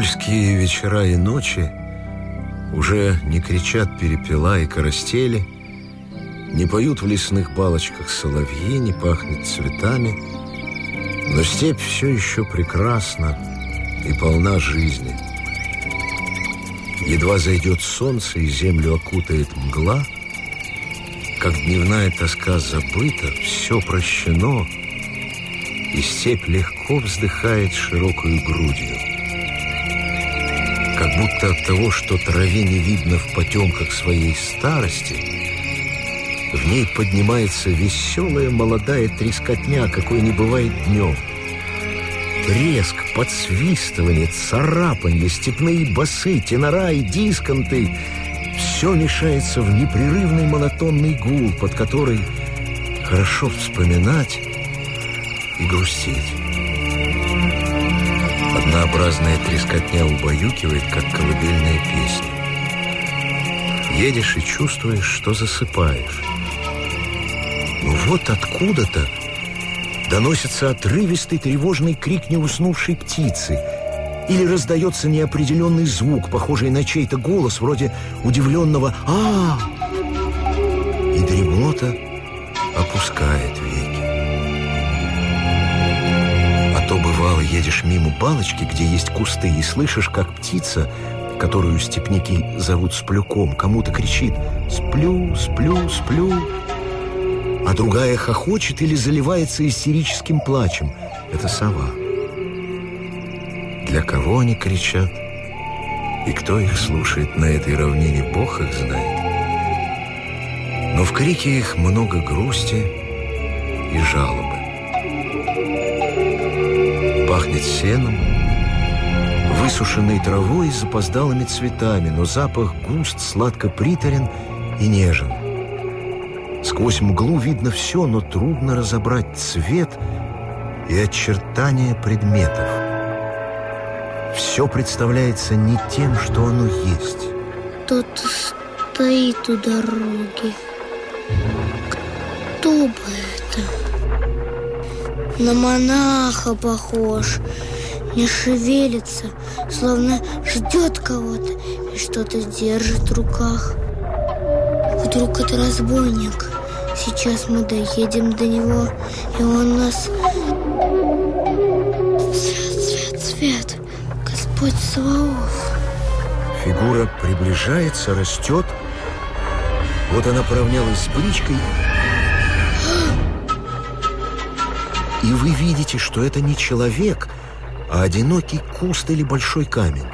Июльские вечера и ночи уже не кричат перепела и коростели, не поют в лесных балочках соловьи, не пахнет цветами, но степь все еще прекрасна и полна жизни. Едва зайдет солнце и землю окутает мгла, как дневная тоска забыта, все прощено, и степь легко вздыхает широкую грудью как будто от того, что траве не видно в потемках своей старости, в ней поднимается веселая молодая трескотня, какой не бывает днем. Треск, подсвистывание, царапанье, степные басы, тенора и дисконты — все мешается в непрерывный монотонный гул, под который хорошо вспоминать и грустить. Однообразная трескотня убаюкивает, как колыбельная песня. Едешь и чувствуешь, что засыпаешь. Но вот откуда-то доносится отрывистый тревожный крик неуснувшей птицы или раздается неопределенный звук, похожий на чей-то голос, вроде удивленного а, То бывало едешь мимо балочки, где есть кусты, и слышишь, как птица, которую степняки зовут сплюком, кому-то кричит «Сплю, сплю, сплю», а другая хохочет или заливается истерическим плачем. Это сова. Для кого они кричат? И кто их слушает на этой равнине, Бог их знает. Но в крике их много грусти и жалобы пахнет сеном, высушенной травой и запоздалыми цветами, но запах густ, сладко приторен и нежен. Сквозь мглу видно все, но трудно разобрать цвет и очертания предметов. Все представляется не тем, что оно есть. Кто-то стоит у дороги. Кто бы? На монаха похож. Не шевелится, словно ждет кого-то И что-то держит в руках. Вдруг это разбойник. Сейчас мы доедем до него И он нас... Цвет, цвет, цвет Господь Саваоф. Фигура приближается, растет. Вот она поравнялась с бричкой и вы видите, что это не человек, а одинокий куст или большой камень.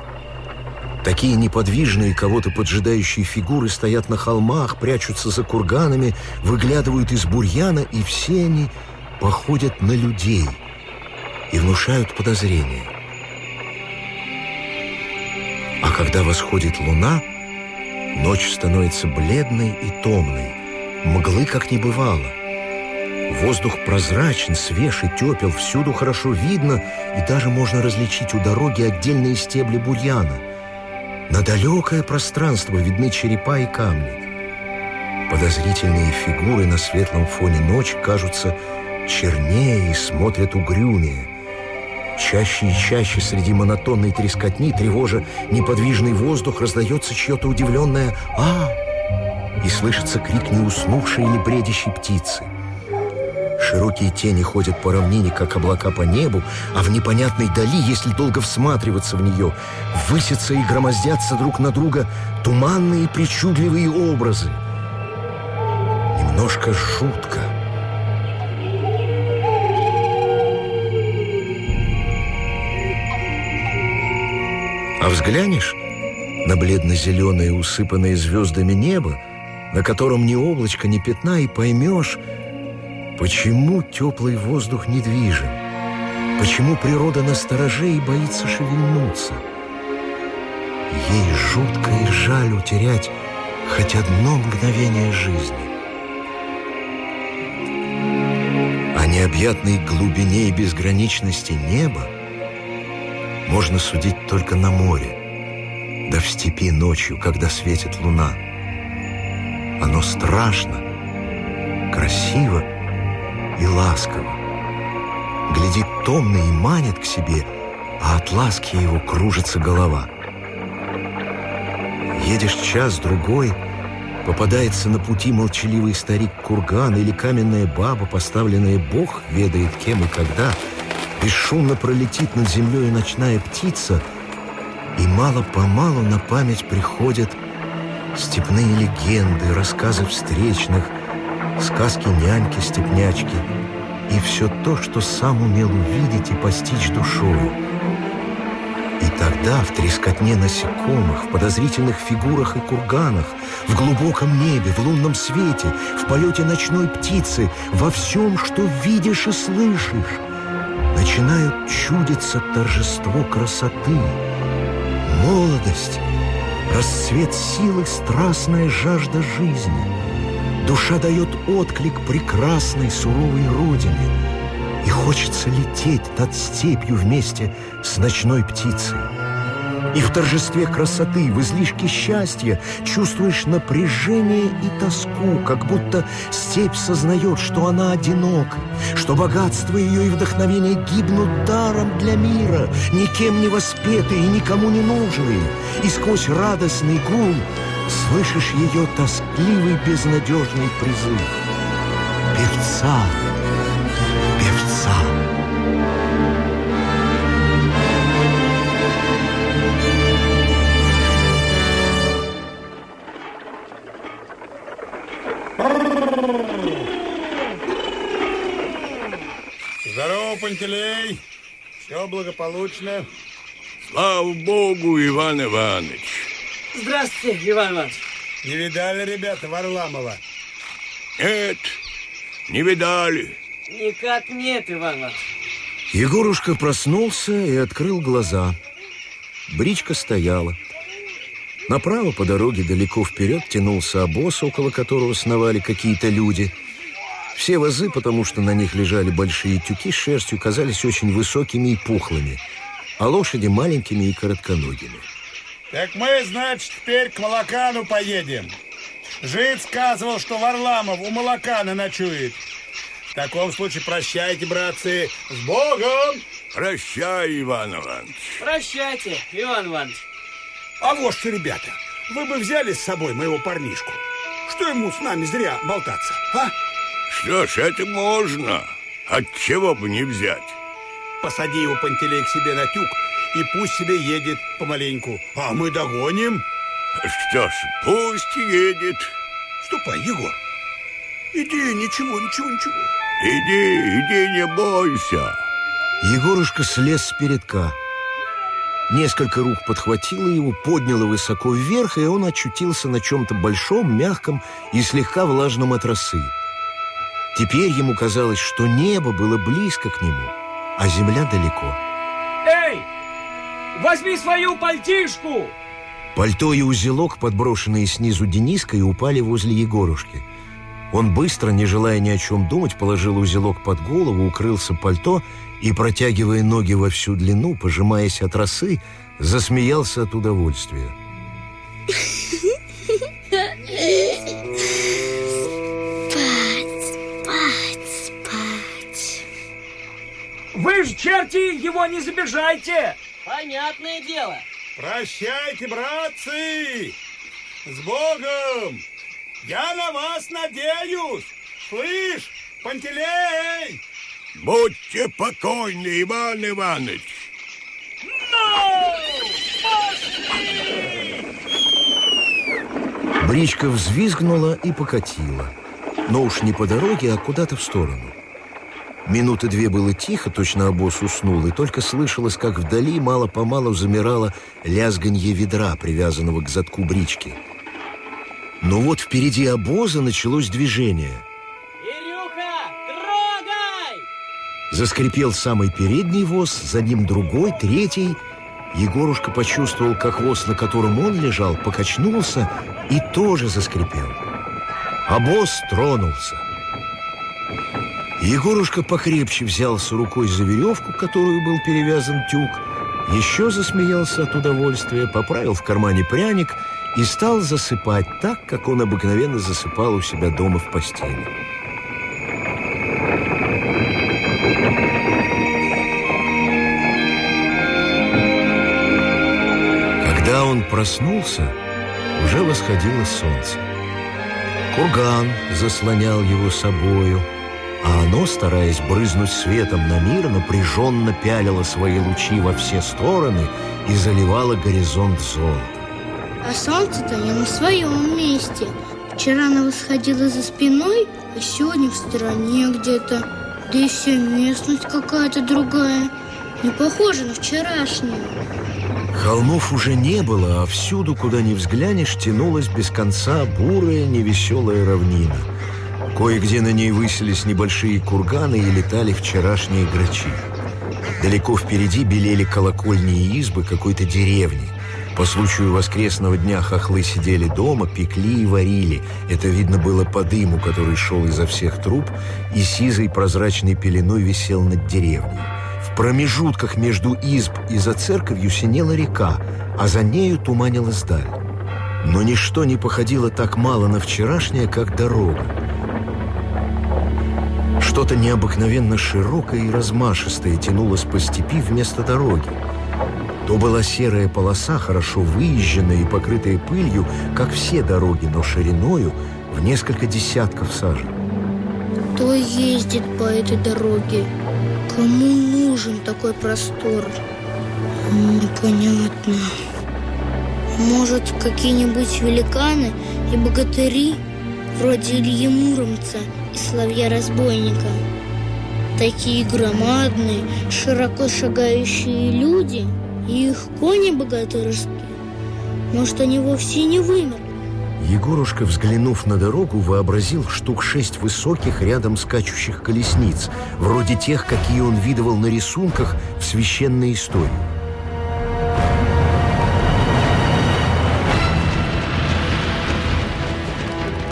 Такие неподвижные, кого-то поджидающие фигуры стоят на холмах, прячутся за курганами, выглядывают из бурьяна, и все они походят на людей и внушают подозрения. А когда восходит луна, ночь становится бледной и томной, мглы как не бывало – Воздух прозрачен, свеж и тепел, всюду хорошо видно, и даже можно различить у дороги отдельные стебли бурьяна. На далекое пространство видны черепа и камни. Подозрительные фигуры на светлом фоне ночи кажутся чернее и смотрят угрюмее. Чаще и чаще среди монотонной трескотни, тревожа неподвижный воздух, раздается чье-то удивленное «А!» и слышится крик неуснувшей или бредящей птицы. Широкие тени ходят по равнине, как облака по небу, а в непонятной дали, если долго всматриваться в нее, высятся и громоздятся друг на друга туманные причудливые образы. Немножко жутко. А взглянешь на бледно-зеленое, усыпанное звездами небо, на котором ни облачка, ни пятна, и поймешь, Почему теплый воздух недвижим? Почему природа настороже и боится шевельнуться? Ей жутко и жаль утерять хоть одно мгновение жизни. О необъятной глубине и безграничности неба можно судить только на море, да в степи ночью, когда светит луна. Оно страшно, красиво и ласково. Глядит томно и манит к себе, а от ласки его кружится голова. Едешь час-другой, попадается на пути молчаливый старик Курган или каменная баба, поставленная Бог ведает кем и когда, бесшумно пролетит над землей ночная птица, и мало-помалу на память приходят степные легенды, рассказы встречных, сказки няньки-степнячки и все то, что сам умел увидеть и постичь душою. И тогда в трескотне насекомых, в подозрительных фигурах и курганах, в глубоком небе, в лунном свете, в полете ночной птицы, во всем, что видишь и слышишь, начинают чудиться торжество красоты, молодость, расцвет силы, страстная жажда жизни. Душа дает отклик прекрасной суровой родине — и хочется лететь над степью вместе с ночной птицей. И в торжестве красоты, в излишке счастья чувствуешь напряжение и тоску, как будто степь сознает, что она одинока, что богатство ее и вдохновение гибнут даром для мира, никем не воспетые и никому не нужные. И сквозь радостный гул слышишь ее тоскливый безнадежный призыв. Певца! Здорово, Пантелей. Все благополучно. Слава Богу, Иван Иванович. Здравствуйте, Иван Иванович. Не видали, ребята, Варламова? Нет, не видали. Никак нет, Иван Иванович. Егорушка проснулся и открыл глаза. Бричка стояла. Направо по дороге далеко вперед тянулся обоз, около которого сновали какие-то люди. Все вазы, потому что на них лежали большие тюки с шерстью, казались очень высокими и пухлыми, а лошади маленькими и коротконогими. Так мы, значит, теперь к Молокану поедем. Жид сказывал, что Варламов у Молокана ночует. В таком случае прощайте, братцы. С Богом! Прощай, Иван Иванович. Прощайте, Иван Иванович. А вот что, ребята, вы бы взяли с собой моего парнишку. Что ему с нами зря болтаться, а? Что ж, это можно. От чего бы не взять? Посади его, Пантелей, к себе на тюк, и пусть себе едет помаленьку. А мы догоним. Что ж, пусть едет. Ступай, Егор. Иди, ничего, ничего, ничего. Иди, иди, не бойся. Егорушка слез с передка. Несколько рук подхватило его, подняло высоко вверх, и он очутился на чем-то большом, мягком и слегка влажном от росы. Теперь ему казалось, что небо было близко к нему, а земля далеко. Эй, возьми свою пальтишку! Пальто и узелок, подброшенные снизу Дениской, упали возле Егорушки. Он быстро, не желая ни о чем думать, положил узелок под голову, укрылся пальто и, протягивая ноги во всю длину, пожимаясь от росы, засмеялся от удовольствия. Вы ж, черти, его не забежайте! Понятное дело. Прощайте, братцы! С Богом! Я на вас надеюсь! Слышь, Пантелей! Будьте покойны, Иван Иванович. Бричка взвизгнула и покатила. Но уж не по дороге, а куда-то в сторону. Минуты две было тихо, точно обоз уснул, и только слышалось, как вдали мало-помалу замирало лязганье ведра, привязанного к задку брички. Но вот впереди обоза началось движение. Ирюха, трогай! Заскрипел самый передний воз, за ним другой, третий. Егорушка почувствовал, как воз, на котором он лежал, покачнулся и тоже заскрипел. Обоз тронулся. Егорушка покрепче взялся рукой за веревку, которую был перевязан тюк, еще засмеялся от удовольствия, поправил в кармане пряник и стал засыпать так, как он обыкновенно засыпал у себя дома в постели. проснулся, уже восходило солнце. Курган заслонял его собою, а оно, стараясь брызнуть светом на мир, напряженно пялило свои лучи во все стороны и заливало горизонт золотом. А солнце-то не на своем месте. Вчера оно восходило за спиной, а сегодня в стороне где-то. Да и вся местность какая-то другая. Не похожа на вчерашнюю. Холмов уже не было, а всюду, куда ни взглянешь, тянулась без конца бурая невеселая равнина. Кое-где на ней высились небольшие курганы и летали вчерашние грачи. Далеко впереди белели колокольни и избы какой-то деревни. По случаю воскресного дня хохлы сидели дома, пекли и варили. Это видно было по дыму, который шел изо всех труб, и сизой прозрачной пеленой висел над деревней. В промежутках между изб и за церковью синела река, а за нею туманилась даль. Но ничто не походило так мало на вчерашнее, как дорога. Что-то необыкновенно широкое и размашистое тянулось по степи вместо дороги. То была серая полоса, хорошо выезженная и покрытая пылью, как все дороги, но шириною в несколько десятков сажен. Кто ездит по этой дороге? Кому нужен такой простор? Непонятно. Может, какие-нибудь великаны и богатыри, вроде Ильи Муромца и Соловья-разбойника? Такие громадные, широко шагающие люди – и их кони богатырские. Может, они вовсе не вымерли? Егорушка, взглянув на дорогу, вообразил штук шесть высоких рядом скачущих колесниц, вроде тех, какие он видывал на рисунках в священной истории.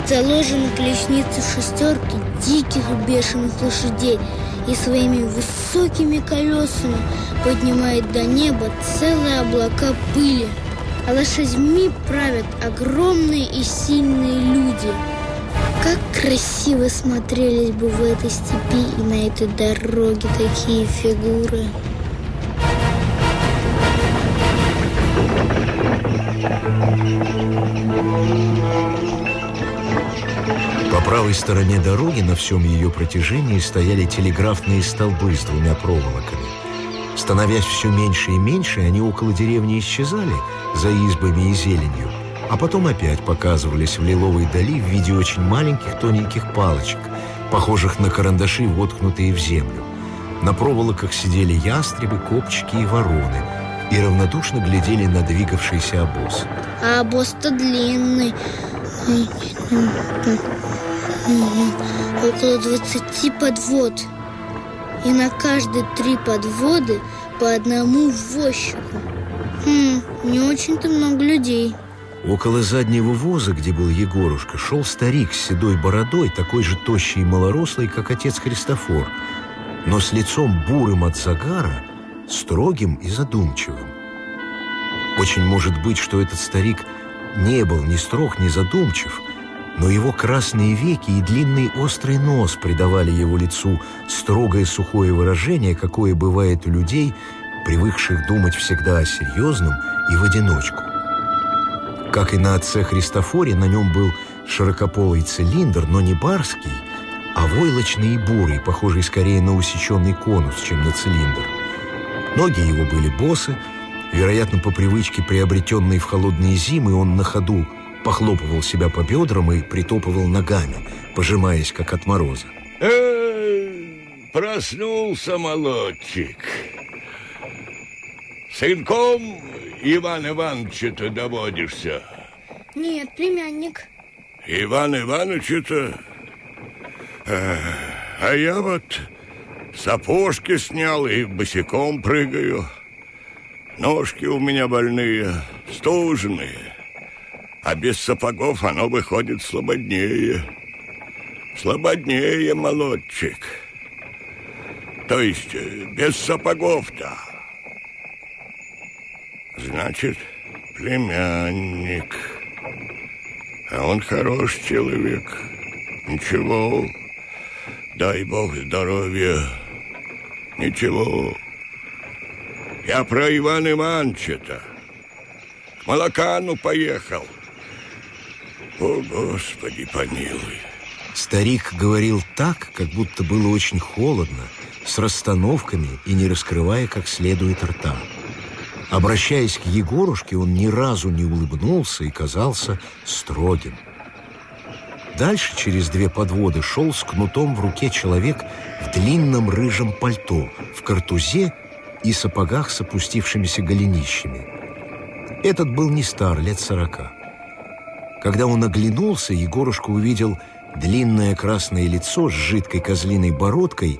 Заложены колесницы шестерки диких бешеных лошадей и своими высокими колесами поднимает до неба целые облака пыли. А лошадьми правят огромные и сильные люди. Как красиво смотрелись бы в этой степи и на этой дороге такие фигуры. Стороне дороги на всем ее протяжении стояли телеграфные столбы с двумя проволоками. Становясь все меньше и меньше, они около деревни исчезали за избами и зеленью, а потом опять показывались в лиловой дали в виде очень маленьких тоненьких палочек, похожих на карандаши, воткнутые в землю. На проволоках сидели ястребы, копчики и вороны и равнодушно глядели на двигавшийся обоз. А обоз-то длинный. Около двадцати подвод и на каждые три подводы по одному возчику. Хм, не очень-то много людей. Около заднего воза, где был Егорушка, шел старик с седой бородой, такой же тощий и малорослый, как отец Христофор, но с лицом бурым от загара, строгим и задумчивым. Очень может быть, что этот старик не был ни строг, ни задумчив – но его красные веки и длинный острый нос придавали его лицу строгое сухое выражение, какое бывает у людей, привыкших думать всегда о серьезном и в одиночку. Как и на отце Христофоре, на нем был широкополый цилиндр, но не барский, а войлочный и бурый, похожий скорее на усеченный конус, чем на цилиндр. Ноги его были босы, вероятно, по привычке, приобретенной в холодные зимы, он на ходу похлопывал себя по бедрам и притопывал ногами, пожимаясь, как от мороза. Э, проснулся молодчик. Сынком Иван Ивановича-то доводишься? Нет, племянник. Иван Ивановича-то? А, а я вот сапожки снял и босиком прыгаю. Ножки у меня больные, стужные а без сапогов оно выходит слободнее. Слободнее, молодчик. То есть э, без сапогов-то. Значит, племянник. А он хороший человек. Ничего. Дай бог здоровья. Ничего. Я про Ивана Ивановича-то. к молокану поехал. О, Господи, помилуй. Старик говорил так, как будто было очень холодно, с расстановками и не раскрывая как следует рта. Обращаясь к Егорушке, он ни разу не улыбнулся и казался строгим. Дальше через две подводы шел с кнутом в руке человек в длинном рыжем пальто, в картузе и сапогах с опустившимися голенищами. Этот был не стар, лет сорока. Когда он оглянулся, Егорушка увидел длинное красное лицо с жидкой козлиной бородкой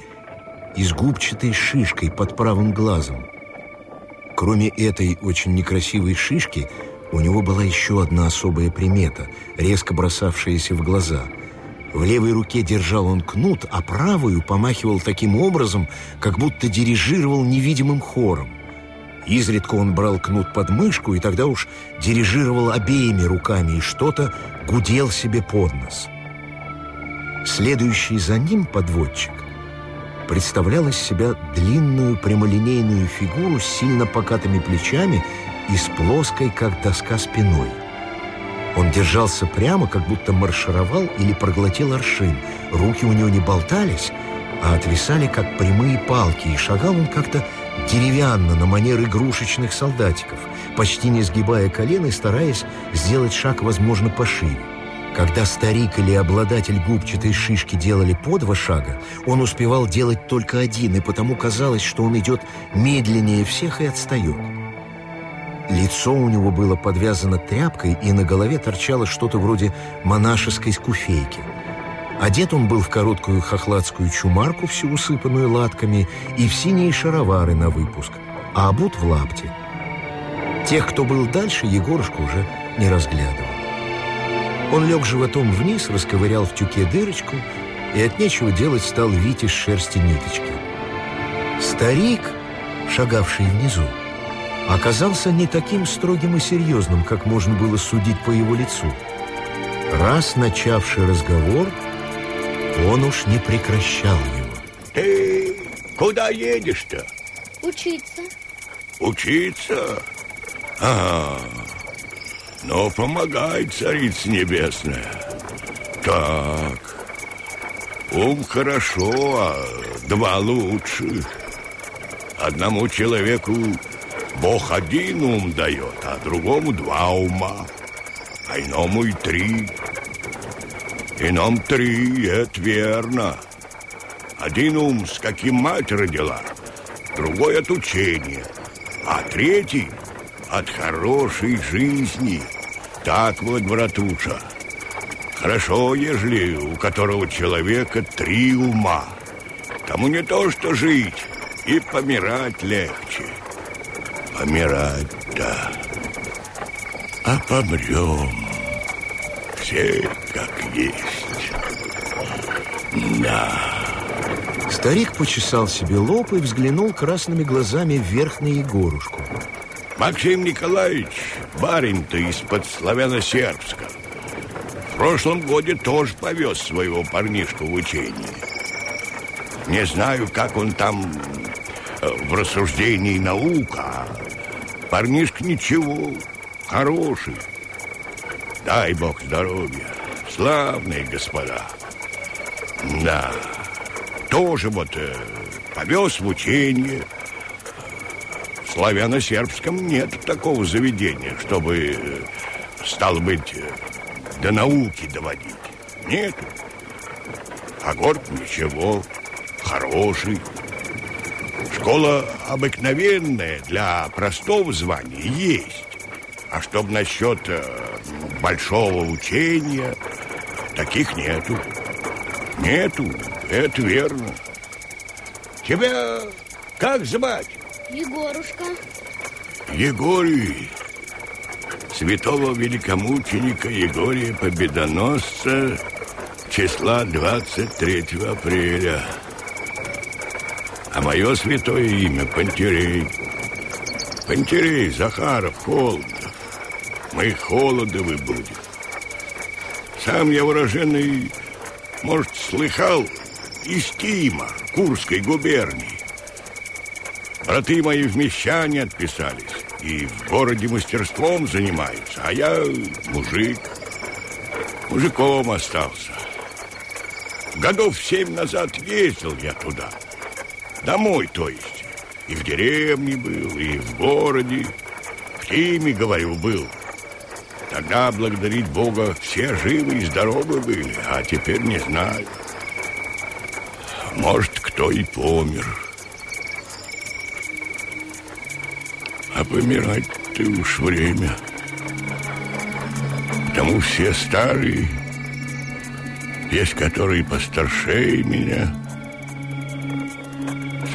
и с губчатой шишкой под правым глазом. Кроме этой очень некрасивой шишки, у него была еще одна особая примета, резко бросавшаяся в глаза. В левой руке держал он кнут, а правую помахивал таким образом, как будто дирижировал невидимым хором. Изредка он брал кнут под мышку и тогда уж дирижировал обеими руками и что-то гудел себе под нос. Следующий за ним подводчик представлял из себя длинную прямолинейную фигуру с сильно покатыми плечами и с плоской, как доска, спиной. Он держался прямо, как будто маршировал или проглотил аршин. Руки у него не болтались, а отвисали, как прямые палки, и шагал он как-то деревянно, на манер игрушечных солдатиков, почти не сгибая колен и стараясь сделать шаг, возможно, пошире. Когда старик или обладатель губчатой шишки делали по два шага, он успевал делать только один, и потому казалось, что он идет медленнее всех и отстает. Лицо у него было подвязано тряпкой, и на голове торчало что-то вроде монашеской скуфейки. Одет он был в короткую хохладскую чумарку, всю усыпанную латками, и в синие шаровары на выпуск, а обут в лапте. Тех, кто был дальше, Егорушка уже не разглядывал. Он лег животом вниз, расковырял в тюке дырочку и от нечего делать стал вить из шерсти ниточки. Старик, шагавший внизу, оказался не таким строгим и серьезным, как можно было судить по его лицу. Раз начавший разговор, он уж не прекращал его. Ты куда едешь-то? Учиться. Учиться? А, ну, помогай, Царица Небесная. Так, ум хорошо, а два лучше. Одному человеку Бог один ум дает, а другому два ума, а иному и три. Ином три, это верно. Один ум, с каким мать родила, другой от учения, а третий от хорошей жизни. Так вот, братуша, хорошо, ежели у которого человека три ума. Тому не то, что жить, и помирать легче. Помирать-то, а помрем все как есть. Старик почесал себе лоб и взглянул красными глазами вверх на Егорушку. Максим Николаевич, барин-то из-под славяно-сербска. В прошлом годе тоже повез своего парнишку в учение. Не знаю, как он там э, в рассуждении наука. а Парнишка ничего, хороший. Дай бог здоровья. Славные господа. Да, тоже вот э, повез в учение. В славяно-сербском нет такого заведения, чтобы, э, стало быть, э, до науки доводить. Нет. А город ничего, хороший. Школа обыкновенная для простого звания есть. А чтоб насчет э, большого учения, таких нету. Нету, это верно. Тебя как звать? Егорушка. Егорий. Святого великомученика Егория Победоносца числа 23 апреля. А мое святое имя Пантерей. Пантерей, Захаров, Холодов. Мы Холодовы будем. Сам я уроженный, может, слыхал, из Тима, Курской губернии. Браты мои в мещане отписались. и в городе мастерством занимаются, а я мужик. Мужиком остался. Годов семь назад ездил я туда. Домой, то есть. И в деревне был, и в городе. В Тиме, говорю, был. Тогда, благодарить Бога, все живы и здоровы были, а теперь не знаю. Может, кто и помер. А помирать-то уж время. Потому все старые, есть которые постаршее меня.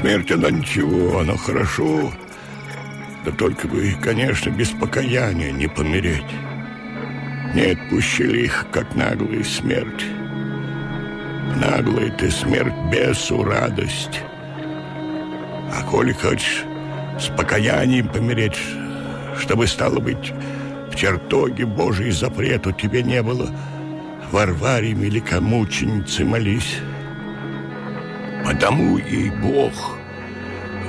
Смерть, она ничего, она хорошо. Да только бы, конечно, без покаяния не помереть. Нет, пуще лих, как наглая смерть. Наглая ты смерть бесу радость. А коли хочешь с покаянием помереть, чтобы, стало быть, в чертоге Божий запрету тебе не было, Варваре великомученицы молись. Потому ей Бог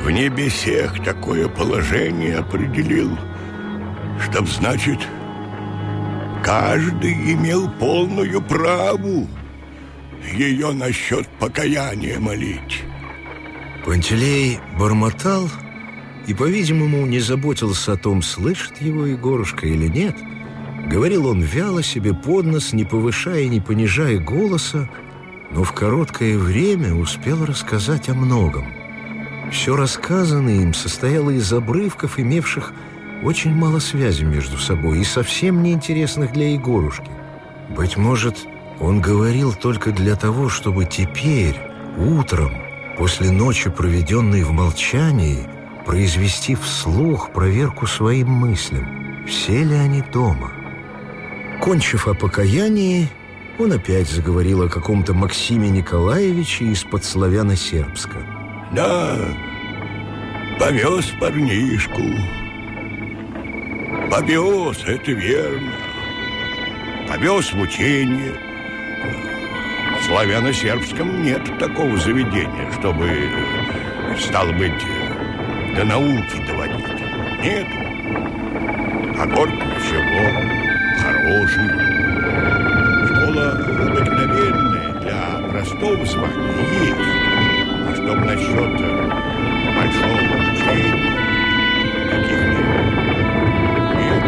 в небесех такое положение определил, чтоб, значит, каждый имел полную праву ее насчет покаяния молить. Пантелей бормотал и, по-видимому, не заботился о том, слышит его Егорушка или нет. Говорил он вяло себе под нос, не повышая и не понижая голоса, но в короткое время успел рассказать о многом. Все рассказанное им состояло из обрывков, имевших очень мало связи между собой и совсем неинтересных для Егорушки. Быть может, он говорил только для того, чтобы теперь, утром, после ночи, проведенной в молчании, произвести вслух проверку своим мыслям, все ли они дома. Кончив о покаянии, он опять заговорил о каком-то Максиме Николаевиче из-под славяно-сербска. Да, повез парнишку. Повез, это верно. Повез в учение. В славяно-сербском нет такого заведения, чтобы, стало быть, до науки доводить. Нет. А город ничего, хороший. Школа обыкновенная для простого звания есть. А чтоб насчет большого